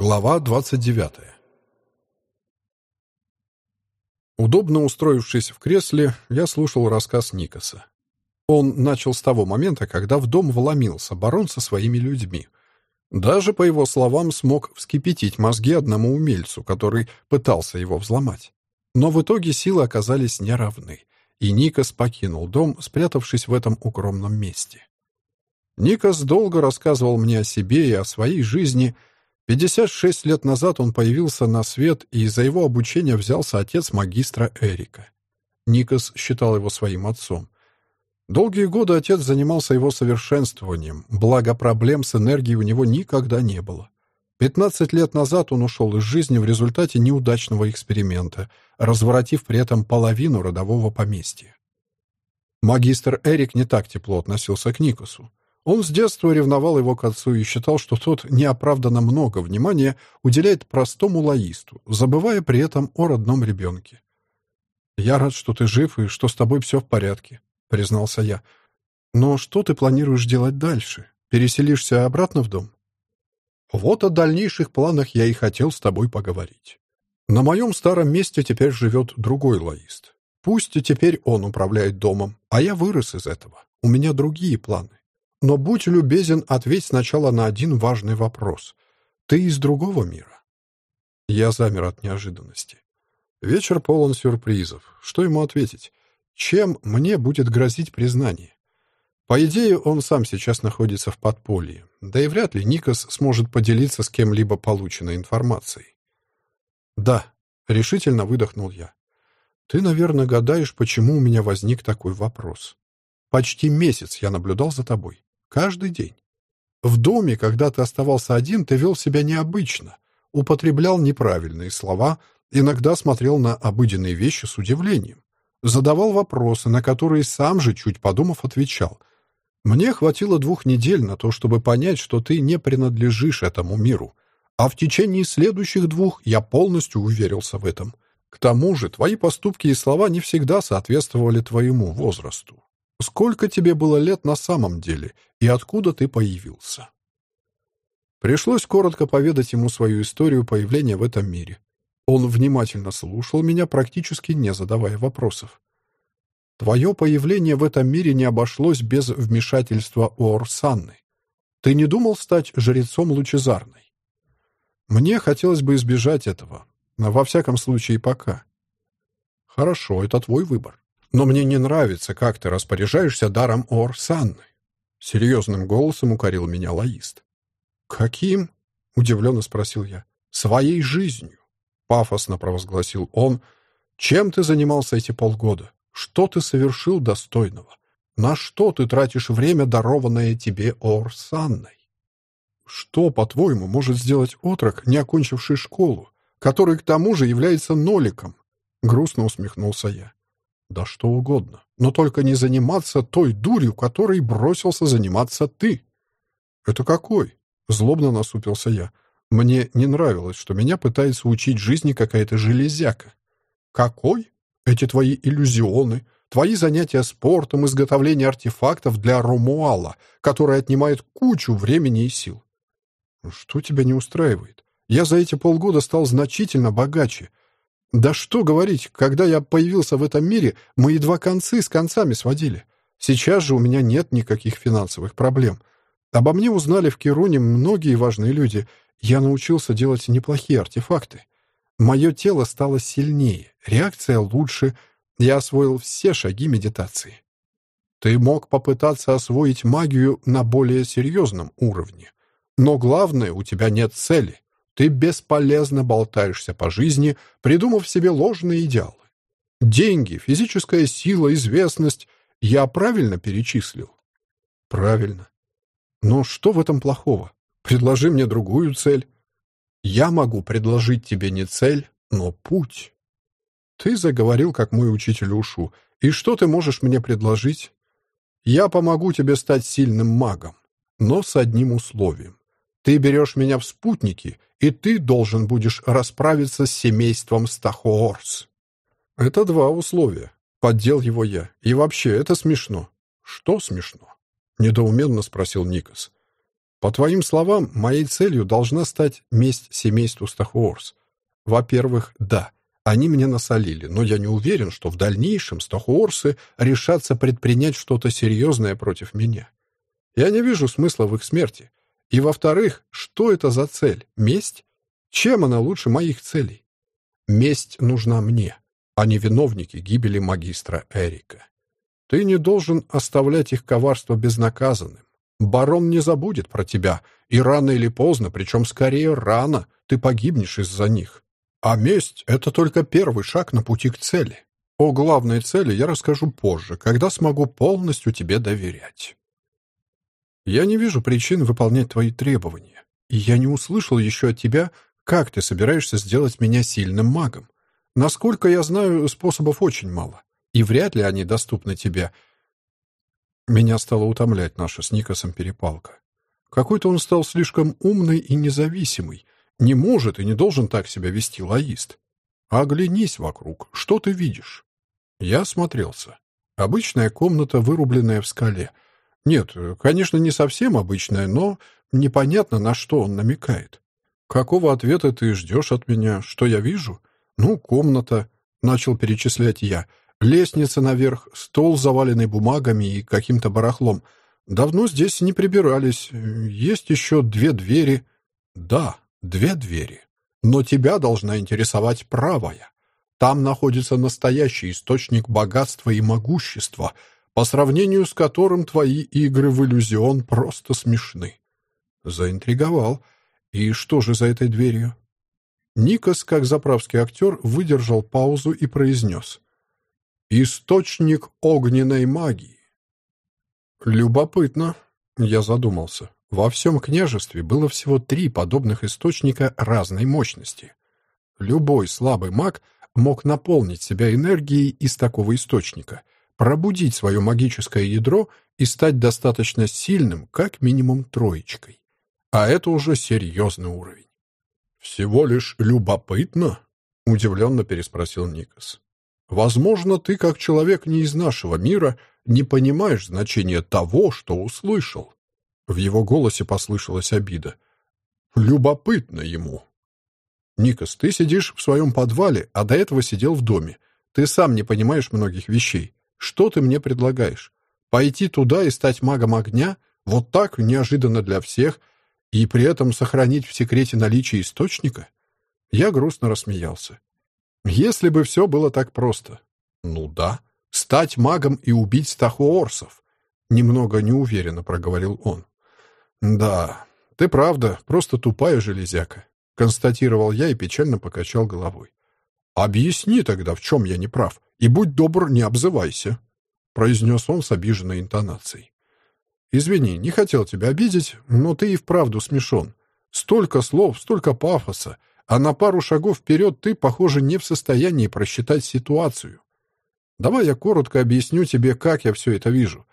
Глава 29. Удобно устроившись в кресле, я слушал рассказ Никаса. Он начал с того момента, когда в дом вломился барон со своими людьми. Даже, по его словам, смог вскипятить мозги одному умельцу, который пытался его взломать. Но в итоге силы оказались неравны, и Никас покинул дом, спрятавшись в этом укромном месте. Никас долго рассказывал мне о себе и о своей жизни — 56 лет назад он появился на свет, и за его обучение взялся отец магистра Эрика. Никос считал его своим отцом. Долгие годы отец занимался его совершенствованием, благо проблем с энергией у него никогда не было. 15 лет назад он ушел из жизни в результате неудачного эксперимента, разворотив при этом половину родового поместья. Магистр Эрик не так тепло относился к Никосу. Он с детства ревновал его к отцу и считал, что тот неоправданно много внимания уделяет простому лоисту, забывая при этом о родном ребенке. «Я рад, что ты жив и что с тобой все в порядке», — признался я. «Но что ты планируешь делать дальше? Переселишься обратно в дом?» «Вот о дальнейших планах я и хотел с тобой поговорить. На моем старом месте теперь живет другой лоист. Пусть теперь он управляет домом, а я вырос из этого. У меня другие планы. Но будь любезен, ответь сначала на один важный вопрос. Ты из другого мира?» Я замер от неожиданности. Вечер полон сюрпризов. Что ему ответить? Чем мне будет грозить признание? По идее, он сам сейчас находится в подполье. Да и вряд ли Никос сможет поделиться с кем-либо полученной информацией. «Да», — решительно выдохнул я. «Ты, наверное, гадаешь, почему у меня возник такой вопрос. Почти месяц я наблюдал за тобой. Каждый день. В доме, когда ты оставался один, ты вел себя необычно, употреблял неправильные слова, иногда смотрел на обыденные вещи с удивлением, задавал вопросы, на которые сам же, чуть подумав, отвечал. Мне хватило двух недель на то, чтобы понять, что ты не принадлежишь этому миру, а в течение следующих двух я полностью уверился в этом. К тому же твои поступки и слова не всегда соответствовали твоему возрасту. Сколько тебе было лет на самом деле и откуда ты появился?» Пришлось коротко поведать ему свою историю появления в этом мире. Он внимательно слушал меня, практически не задавая вопросов. «Твое появление в этом мире не обошлось без вмешательства Оорсанны. Ты не думал стать жрецом лучезарной?» «Мне хотелось бы избежать этого, во всяком случае пока». «Хорошо, это твой выбор. Но мне не нравится, как ты распоряжаешься даром Орсанны. Серьезным голосом укорил меня лоист. «Каким?» — удивленно спросил я. «Своей жизнью», — пафосно провозгласил он. «Чем ты занимался эти полгода? Что ты совершил достойного? На что ты тратишь время, дарованное тебе Орсанной? Что, по-твоему, может сделать отрок, не окончивший школу, который к тому же является ноликом?» Грустно усмехнулся я. Да что угодно, но только не заниматься той дурью, которой бросился заниматься ты. Это какой? Злобно насупился я. Мне не нравилось, что меня пытается учить жизни какая-то железяка. Какой? Эти твои иллюзионы, твои занятия спортом, изготовление артефактов для Ромуала, который отнимает кучу времени и сил. Что тебя не устраивает? Я за эти полгода стал значительно богаче, да что говорить, когда я появился в этом мире, мы едва концы с концами сводили. Сейчас же у меня нет никаких финансовых проблем. Обо мне узнали в Кируне многие важные люди. Я научился делать неплохие артефакты. Мое тело стало сильнее, реакция лучше. Я освоил все шаги медитации. Ты мог попытаться освоить магию на более серьезном уровне. Но главное, у тебя нет цели. Ты бесполезно болтаешься по жизни, придумав себе ложные идеалы. Деньги, физическая сила, известность я правильно перечислил? Правильно. Но что в этом плохого? Предложи мне другую цель. Я могу предложить тебе не цель, но путь. Ты заговорил, как мой учитель Ушу. И что ты можешь мне предложить? Я помогу тебе стать сильным магом, но с одним условием. Ты берешь меня в спутники, и ты должен будешь расправиться с семейством Стахоорс. Это два условия. Поддел его я. И вообще, это смешно. Что смешно? Недоуменно спросил Никос. По твоим словам, моей целью должна стать месть семейству Стахуорс. Во-первых, да, они мне насолили, но я не уверен, что в дальнейшем Стахуорсы решатся предпринять что-то серьезное против меня. Я не вижу смысла в их смерти. И во-вторых, что это за цель? Месть? Чем она лучше моих целей? Месть нужна мне, а не виновники гибели магистра Эрика. Ты не должен оставлять их коварство безнаказанным. Барон не забудет про тебя, и рано или поздно, причем скорее рано, ты погибнешь из-за них. А месть — это только первый шаг на пути к цели. О главной цели я расскажу позже, когда смогу полностью тебе доверять. Я не вижу причин выполнять твои требования, и я не услышал еще от тебя, как ты собираешься сделать меня сильным магом. Насколько я знаю, способов очень мало, и вряд ли они доступны тебе — меня стало утомлять наша с Никосом перепалка. Какой-то он стал слишком умный и независимый. Не может и не должен так себя вести лоист. Оглянись вокруг. Что ты видишь? Я осмотрелся. Обычная комната, вырубленная в скале. Нет, конечно, не совсем обычная, но непонятно, на что он намекает. Какого ответа ты ждешь от меня? Что я вижу? Ну, комната, начал перечислять я. Лестница наверх, стол, заваленный бумагами и каким-то барахлом. Давно здесь не прибирались. Есть еще две двери. Да, две двери. Но тебя должна интересовать правая. Там находится настоящий источник богатства и могущества, по сравнению с которым твои игры в иллюзион просто смешны. Заинтриговал. И что же за этой дверью? Никос, как заправский актер, выдержал паузу и произнес. Источник огненной магии. Любопытно, я задумался. Во всем княжестве было всего три подобных источника разной мощности. Любой слабый маг мог наполнить себя энергией из такого источника, пробудить свое магическое ядро и стать достаточно сильным, как минимум троечкой. А это уже серьезный уровень. «Всего лишь любопытно?» — удивленно переспросил Никас. Возможно, ты, как человек не из нашего мира, не понимаешь значения того, что услышал. В его голосе послышалась обида. Любопытно ему. Никос, ты сидишь в своем подвале, а до этого сидел в доме. Ты сам не понимаешь многих вещей. Что ты мне предлагаешь? Пойти туда и стать магом огня? Вот так, неожиданно для всех, и при этом сохранить в секрете наличие источника? Я грустно рассмеялся. Если бы все было так просто. Ну да, стать магом и убить стахуорсов. Немного неуверенно проговорил он. Да, ты правда, просто тупая железяка. Констатировал я и печально покачал головой. «Объясни тогда, в чем я не прав, и будь добр, не обзывайся», — произнес он с обиженной интонацией. «Извини, не хотел тебя обидеть, но ты и вправду смешон. Столько слов, столько пафоса, а на пару шагов вперед ты, похоже, не в состоянии просчитать ситуацию. Давай я коротко объясню тебе, как я все это вижу.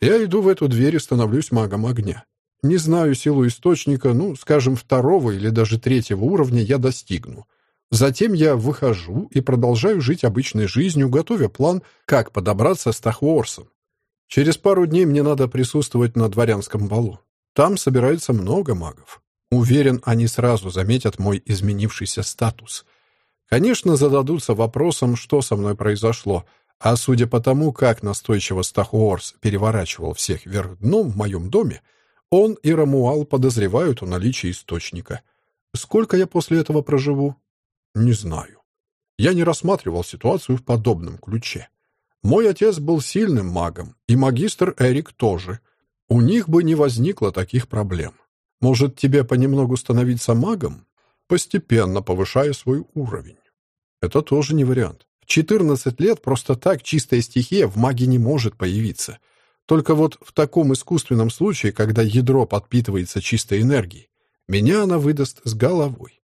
Я иду в эту дверь и становлюсь магом огня. Не знаю силу источника, ну, скажем, второго или даже третьего уровня я достигну. Затем я выхожу и продолжаю жить обычной жизнью, готовя план, как подобраться с Тахворсом. Через пару дней мне надо присутствовать на дворянском балу. Там собирается много магов. Уверен, они сразу заметят мой изменившийся статус. Конечно, зададутся вопросом, что со мной произошло, а судя по тому, как настойчиво Стахуорс переворачивал всех вверх дном в моем доме, он и Рамуал подозревают о наличии источника. Сколько я после этого проживу? Не знаю. Я не рассматривал ситуацию в подобном ключе. Мой отец был сильным магом, и магистр Эрик тоже. У них бы не возникло таких проблем. Может, тебе понемногу становиться магом, постепенно повышая свой уровень? Это тоже не вариант. В 14 лет просто так чистая стихия в маге не может появиться. Только вот в таком искусственном случае, когда ядро подпитывается чистой энергией, меня она выдаст с головой.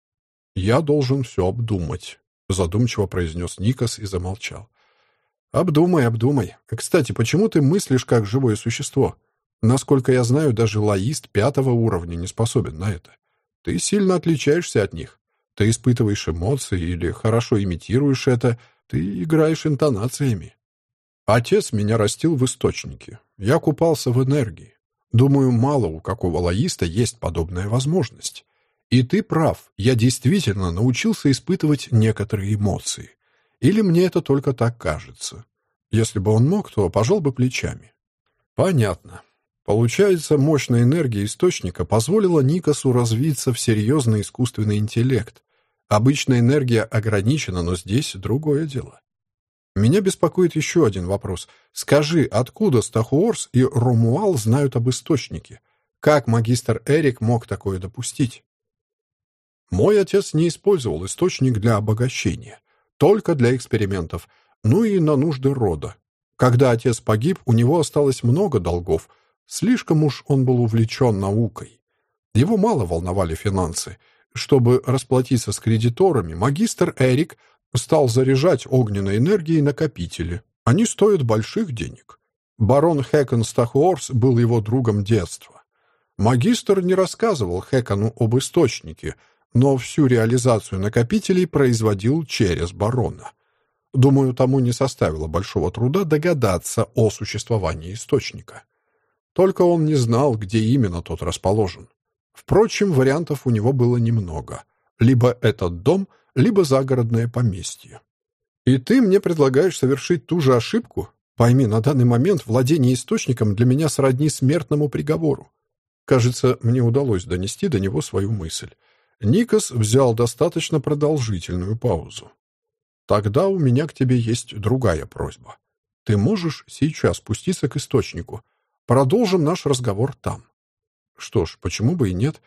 «Я должен все обдумать», — задумчиво произнес Никос и замолчал. «Обдумай, обдумай. Кстати, почему ты мыслишь как живое существо? Насколько я знаю, даже лоист пятого уровня не способен на это. Ты сильно отличаешься от них. Ты испытываешь эмоции или хорошо имитируешь это, ты играешь интонациями. Отец меня растил в источнике. Я купался в энергии. Думаю, мало у какого лоиста есть подобная возможность. И ты прав, я действительно научился испытывать некоторые эмоции. Или мне это только так кажется? Если бы он мог, то пожал бы плечами. Понятно. Получается, мощная энергия источника позволила Никасу развиться в серьезный искусственный интеллект. Обычная энергия ограничена, но здесь другое дело. Меня беспокоит еще один вопрос. Скажи, откуда Стахуорс и Ромуал знают об источнике? Как магистр Эрик мог такое допустить? Мой отец не использовал источник для обогащения, только для экспериментов, ну и на нужды рода. Когда отец погиб, у него осталось много долгов. Слишком уж он был увлечен наукой. Его мало волновали финансы. Чтобы расплатиться с кредиторами, магистр Эрик стал заряжать огненной энергией накопители. Они стоят больших денег. Барон Хэкон Стахуорс был его другом детства. Магистр не рассказывал Хэкону об источнике, но всю реализацию накопителей производил через барона. Думаю, тому не составило большого труда догадаться о существовании источника. Только он не знал, где именно тот расположен. Впрочем, вариантов у него было немного. Либо этот дом, либо загородное поместье. И ты мне предлагаешь совершить ту же ошибку? Пойми, на данный момент владение источником для меня сродни смертному приговору. Кажется, мне удалось донести до него свою мысль. Никос взял достаточно продолжительную паузу. «Тогда у меня к тебе есть другая просьба. Ты можешь сейчас спуститься к источнику. Продолжим наш разговор там». Что ж, почему бы и нет?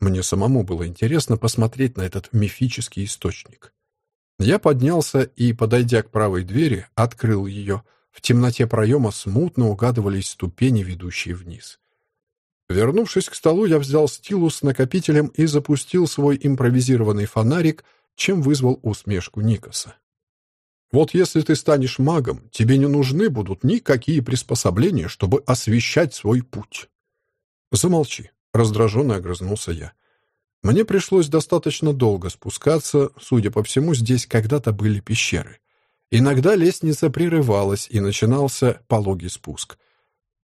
Мне самому было интересно посмотреть на этот мифический источник. Я поднялся и, подойдя к правой двери, открыл ее. В темноте проема смутно угадывались ступени, ведущие вниз. Вернувшись к столу, я взял стилус с накопителем и запустил свой импровизированный фонарик, чем вызвал усмешку Никоса. «Вот если ты станешь магом, тебе не нужны будут никакие приспособления, чтобы освещать свой путь». «Замолчи», — раздраженно огрызнулся я. «Мне пришлось достаточно долго спускаться, судя по всему, здесь когда-то были пещеры. Иногда лестница прерывалась, и начинался пологий спуск.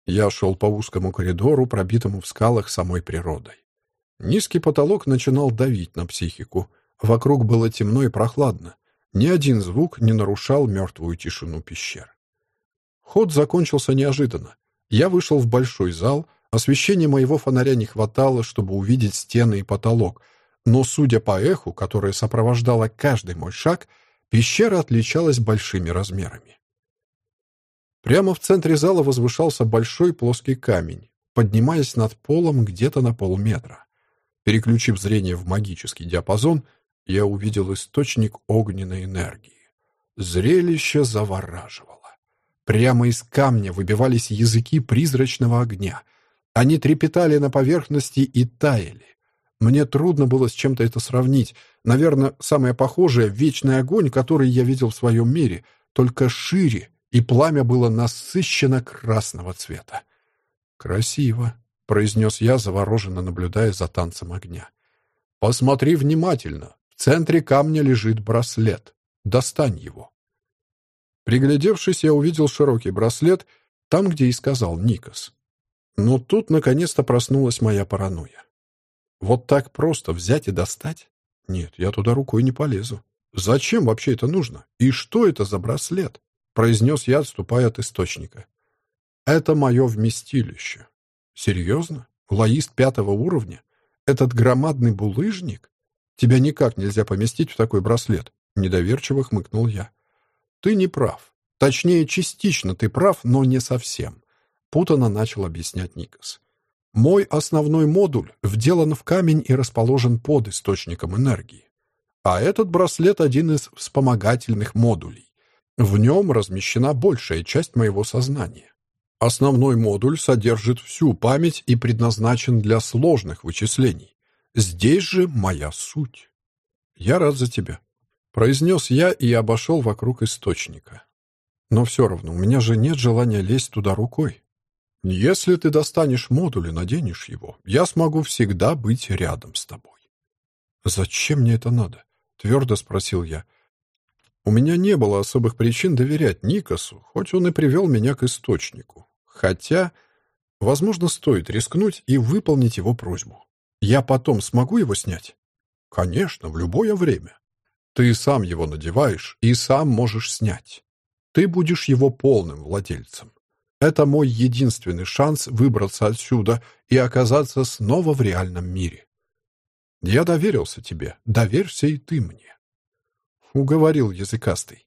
Я шел по узкому коридору, пробитому в скалах самой природой. Низкий потолок начинал давить на психику. Вокруг было темно и прохладно. Ни один звук не нарушал мертвую тишину пещер. Ход закончился неожиданно. Я вышел в большой зал. Освещения моего фонаря не хватало, чтобы увидеть стены и потолок. Но, судя по эху, которое сопровождало каждый мой шаг, пещера отличалась большими размерами. Прямо в центре зала возвышался большой плоский камень, поднимаясь над полом где-то на полметра. Переключив зрение в магический диапазон, я увидел источник огненной энергии. Зрелище завораживало. Прямо из камня выбивались языки призрачного огня. Они трепетали на поверхности и таяли. Мне трудно было с чем-то это сравнить. Наверное, самое похожее — вечный огонь, который я видел в своем мире, только шире и пламя было насыщенно красного цвета. «Красиво», — произнес я, завороженно наблюдая за танцем огня. «Посмотри внимательно. В центре камня лежит браслет. Достань его». Приглядевшись, я увидел широкий браслет там, где и сказал Никос. Но тут наконец-то проснулась моя паранойя. Вот так просто взять и достать? Нет, я туда рукой не полезу. Зачем вообще это нужно? И что это за браслет? Произнес я, отступая от источника. «Это мое вместилище». «Серьезно? Лоист пятого уровня? Этот громадный булыжник? Тебя никак нельзя поместить в такой браслет», — недоверчиво хмыкнул я. «Ты не прав. Точнее, частично ты прав, но не совсем», — путано начал объяснять Никас. «Мой основной модуль вделан в камень и расположен под источником энергии. А этот браслет — один из вспомогательных модулей. В нем размещена большая часть моего сознания. Основной модуль содержит всю память и предназначен для сложных вычислений. Здесь же моя суть. Я рад за тебя. Произнес я и обошел вокруг источника. Но все равно, у меня же нет желания лезть туда рукой. Если ты достанешь модуль и наденешь его, я смогу всегда быть рядом с тобой. «Зачем мне это надо?» — твердо спросил я. У меня не было особых причин доверять Никосу, хоть он и привел меня к источнику. Хотя Возможно, стоит рискнуть и выполнить его просьбу. Я потом смогу его снять? Конечно, в любое время. Ты сам его надеваешь и сам можешь снять. Ты будешь его полным владельцем. Это мой единственный шанс выбраться отсюда и оказаться снова в реальном мире. Я доверился тебе, доверься и ты мне. Уговорил языкастый.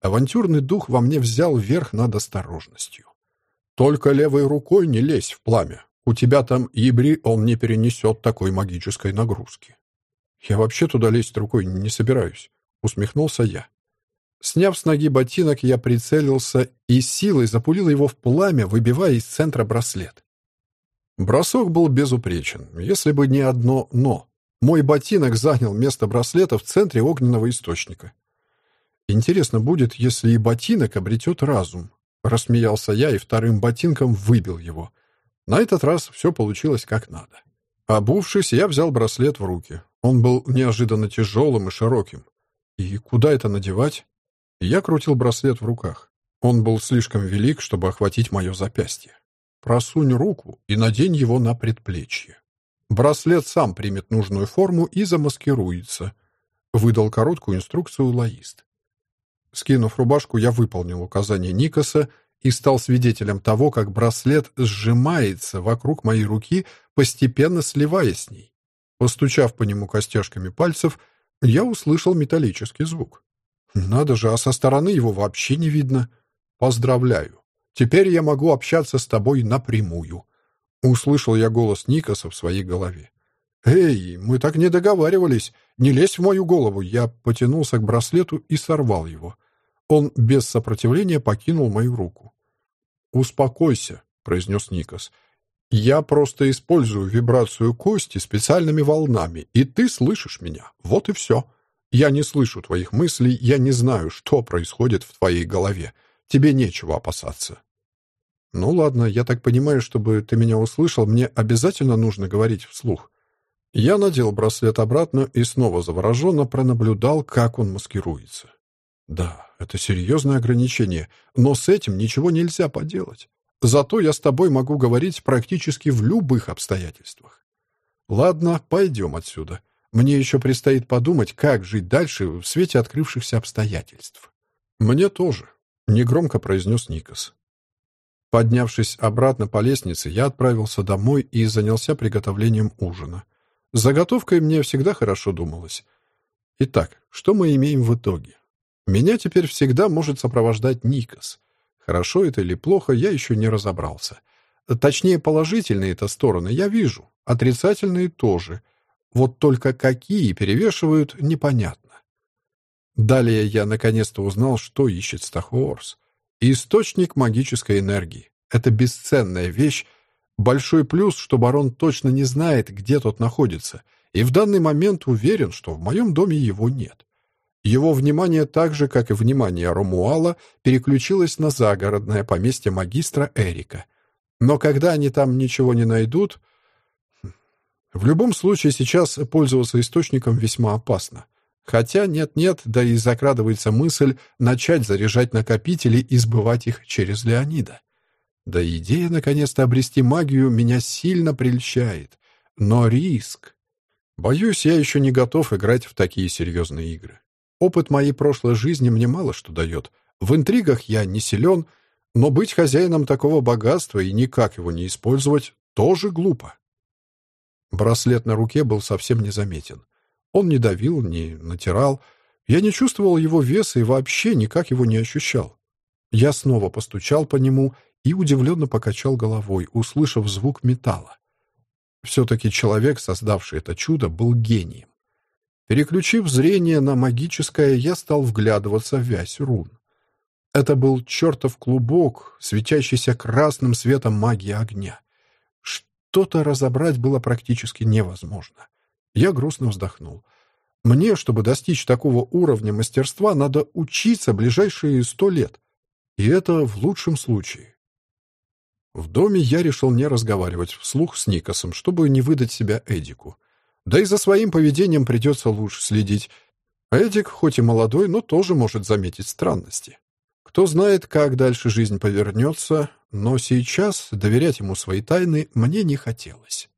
Авантюрный дух во мне взял верх над осторожностью. Только левой рукой не лезь в пламя. У тебя там ибри, он не перенесет такой магической нагрузки. Я вообще туда лезть рукой не собираюсь, усмехнулся я. Сняв с ноги ботинок, я прицелился и силой запулил его в пламя, выбивая из центра браслет. Бросок был безупречен, если бы не одно «но». Мой ботинок занял место браслета в центре огненного источника. Интересно будет, если и ботинок обретет разум. Рассмеялся я и вторым ботинком выбил его. На этот раз все получилось как надо. Обувшись, я взял браслет в руки. Он был неожиданно тяжелым и широким. И куда это надевать? Я крутил браслет в руках. Он был слишком велик, чтобы охватить мое запястье. Просунь руку и надень его на предплечье. Браслет сам примет нужную форму и замаскируется. Выдал короткую инструкцию лоист. Скинув рубашку, я выполнил указание Никаса и стал свидетелем того, как браслет сжимается вокруг моей руки, постепенно сливаясь с ней. Постучав по нему костяшками пальцев, я услышал металлический звук. Надо же, а со стороны его вообще не видно. Поздравляю. Теперь я могу общаться с тобой напрямую. Услышал я голос Никаса в своей голове. «Эй, мы так не договаривались. Не лезь в мою голову!» Я потянулся к браслету и сорвал его. Он без сопротивления покинул мою руку. «Успокойся», — произнес Никас. «Я просто использую вибрацию кости специальными волнами, и ты слышишь меня. Вот и все. Я не слышу твоих мыслей, я не знаю, что происходит в твоей голове. Тебе нечего опасаться». «Ну ладно, я так понимаю, чтобы ты меня услышал, мне обязательно нужно говорить вслух». Я надел браслет обратно и снова завороженно пронаблюдал, как он маскируется. Да, это серьезное ограничение, но с этим ничего нельзя поделать. Зато я с тобой могу говорить практически в любых обстоятельствах. Ладно, пойдем отсюда. Мне еще предстоит подумать, как жить дальше в свете открывшихся обстоятельств. Мне тоже, — негромко произнес Никас. Поднявшись обратно по лестнице, я отправился домой и занялся приготовлением ужина. С заготовкой мне всегда хорошо думалось. Итак, что мы имеем в итоге? Меня теперь всегда может сопровождать Никас. Хорошо это или плохо, я еще не разобрался. Точнее, положительные это стороны я вижу, отрицательные тоже. Вот только какие перевешивают, непонятно. Далее я наконец-то узнал, что ищет Стахуорс. Источник магической энергии. Это бесценная вещь. Большой плюс, что барон точно не знает, где тот находится, и в данный момент уверен, что в моем доме его нет. Его внимание так же, как и внимание Ромуала, переключилось на загородное поместье магистра Эрика. Но когда они там ничего не найдут... В любом случае, сейчас пользоваться источником весьма опасно. Хотя нет-нет, да и закрадывается мысль начать заряжать накопители и сбывать их через Леонида. Да идея наконец-то обрести магию меня сильно прельщает. Но риск... Боюсь, я еще не готов играть в такие серьезные игры. Опыт моей прошлой жизни мне мало что дает. В интригах я не силен, но быть хозяином такого богатства и никак его не использовать тоже глупо. Браслет на руке был совсем незаметен. Он не давил, не натирал. Я не чувствовал его веса и вообще никак его не ощущал. Я снова постучал по нему и удивленно покачал головой, услышав звук металла. Все-таки человек, создавший это чудо, был гением. Переключив зрение на магическое, я стал вглядываться в вязь рун. Это был чертов клубок, светящийся красным светом магии огня. Что-то разобрать было практически невозможно. Я грустно вздохнул. Мне, чтобы достичь такого уровня мастерства, надо учиться ближайшие сто лет. И это в лучшем случае. В доме я решил не разговаривать вслух с Никосом, чтобы не выдать себя Эдику. Да и за своим поведением придется лучше следить. Эдик, хоть и молодой, но тоже может заметить странности. Кто знает, как дальше жизнь повернется, но сейчас доверять ему свои тайны мне не хотелось.